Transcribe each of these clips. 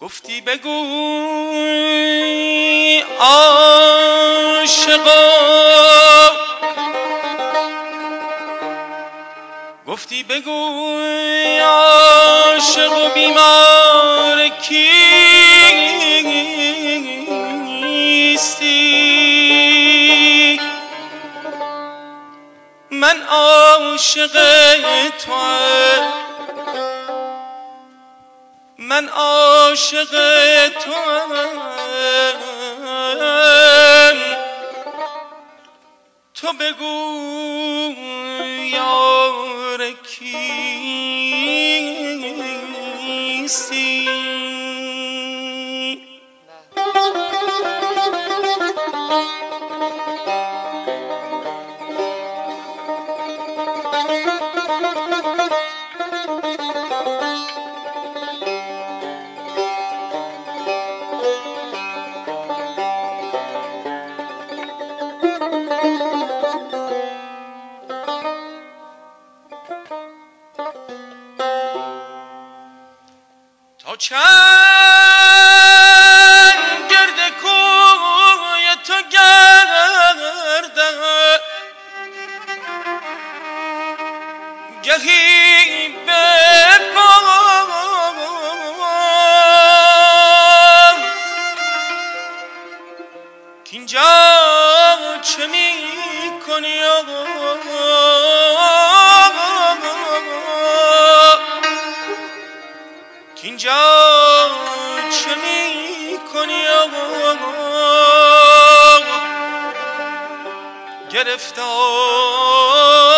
گفتی بگوی عاشقا گفتی بگوی عاشق و بیمار کیستی؟ من عاشق تو من عاشق تو تو بگو گهی به کینجا چه می کنی اینجا چه می کنی گرفتار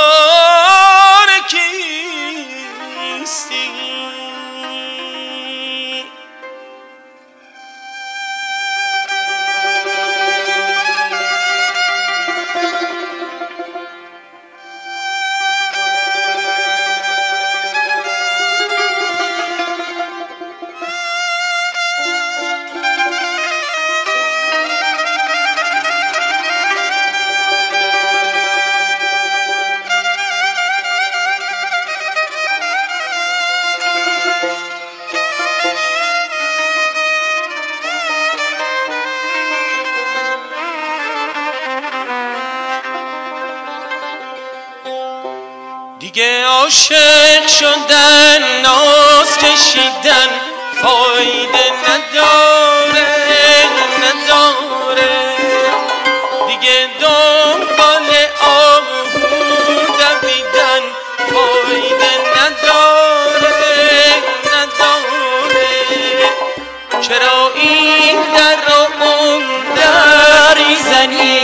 دیگه عاشق شدن ناز کشیدن فایده نداره نداره. دیگه دنبال آهو دویدن فایده نداره نداره. چرا این در رو اون در زنی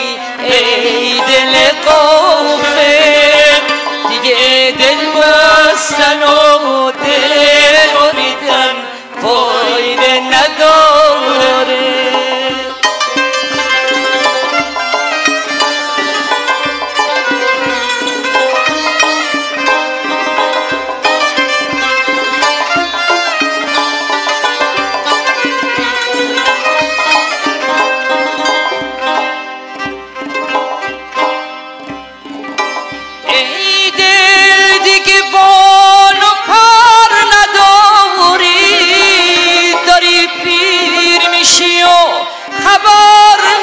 عزیز خودتو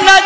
نگه دار